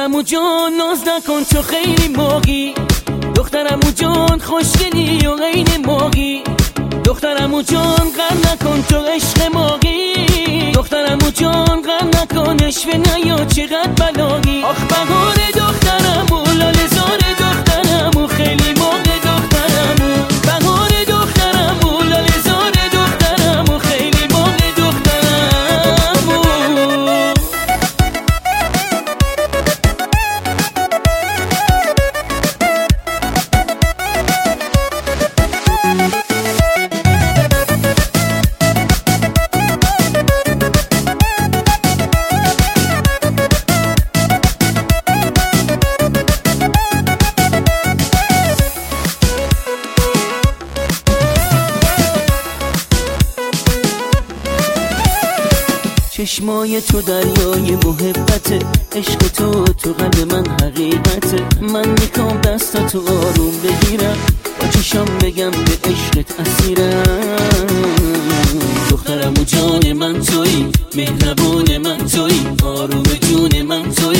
دخترمو جان، ناز نکن تو خیلی ماگی دخترمو جان، خوشگلی و غین ماگی دخترمو جان، غم نکن تو عشق ماگی دخترمو جان، غم نکن اشوه نیا چقدر بلاگی آخ بهاره چشمای تو دریای محبت. عشق تو تو قلب من حقیقت. من میخوام دست تو آروم بگیرم. با چشم بگم به عشقت اسیرم. دخترم و جان من توی مهربون من توی آروم جون من توی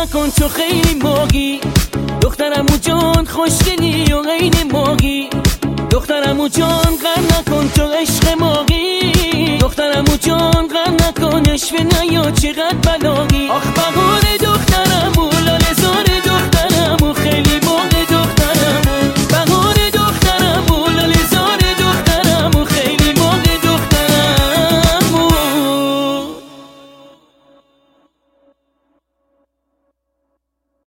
نکن تو خیلی موگی دخترمو جان خوشگلی و غین موگی دخترمو جان غم نکن تو عشق موگی دخترمو جان غم نکن، عشق نیا چقدر بلاگی. آخ بهار